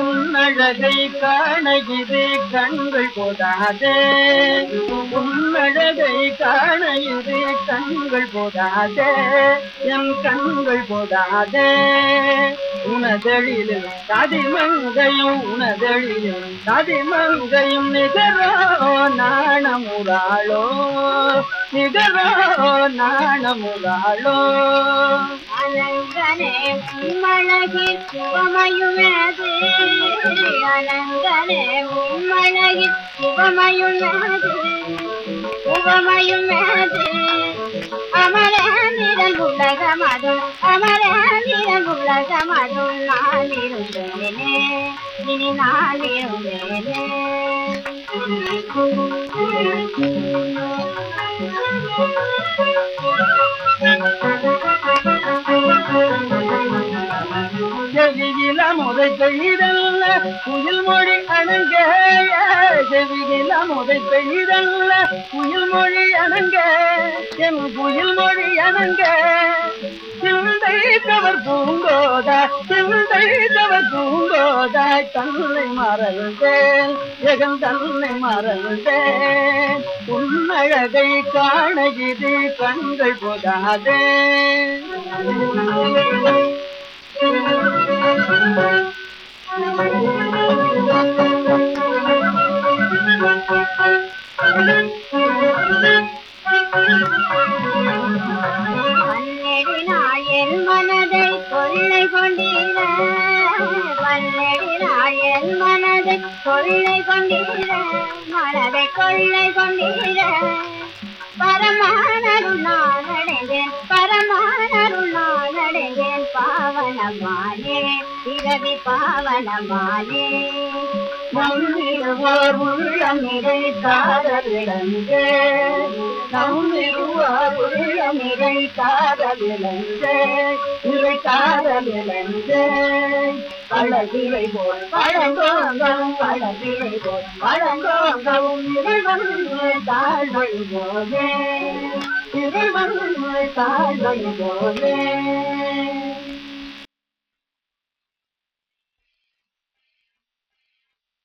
உன்னழகை காணகிது கண்கள் கொடாதே உன்னழகை காண இது கண்கள் போதாதே என் கண்கள் போதாதே. உனதழிலும் தடிமங்கையும் உனதழிலும் தடிமங்கையும் நிகரோ நாணமுறாளோ நிகரோ நாணமுறாளோ அலங்கனே உம்மழகில் சுகமயுமது அலங்கனே உம்மழகில் amare hani dan bula sama dum amare hani dan bula sama dum na ni runde ne ni na ni runde ne ജഗില മുതൽ കുയിൽ മൊഴി അണൽ முதை பெய்தல்ல குயில் மொழி அணங்க என் குயில் மொழி அணங்க. சிந்தை தவர் பூங்கோதா சிந்தை தவர் பூங்கோதாய் தன்னை மறந்தேன். ஜெகன் தன்னை மறந்தேன். உன்னழகை காண இது கண்கள் போதாதே. Thank you. கொண்டீர பன்னெடு நாள் என் மனதை கொள்ளை கொண்டீர மனதை கொள்ளை கொண்டீர பரமானருள் நான் அடைந்தேன் பரமானருள் நான் அடைந்தேன் பாவனமானே பிறவி பாவனமானே. நம்மிருவார் உள்ளம் இதை காதலிழந்தே. உள்ளம் இதை காதலிழந்தே. பழகிரை போல் பழங்கோங்கவும் பழகிரை போல் பழங்கோங்கவும் இறைவன் தாழ்வழி போலே. இறைவன் தாழ்வழி போலே.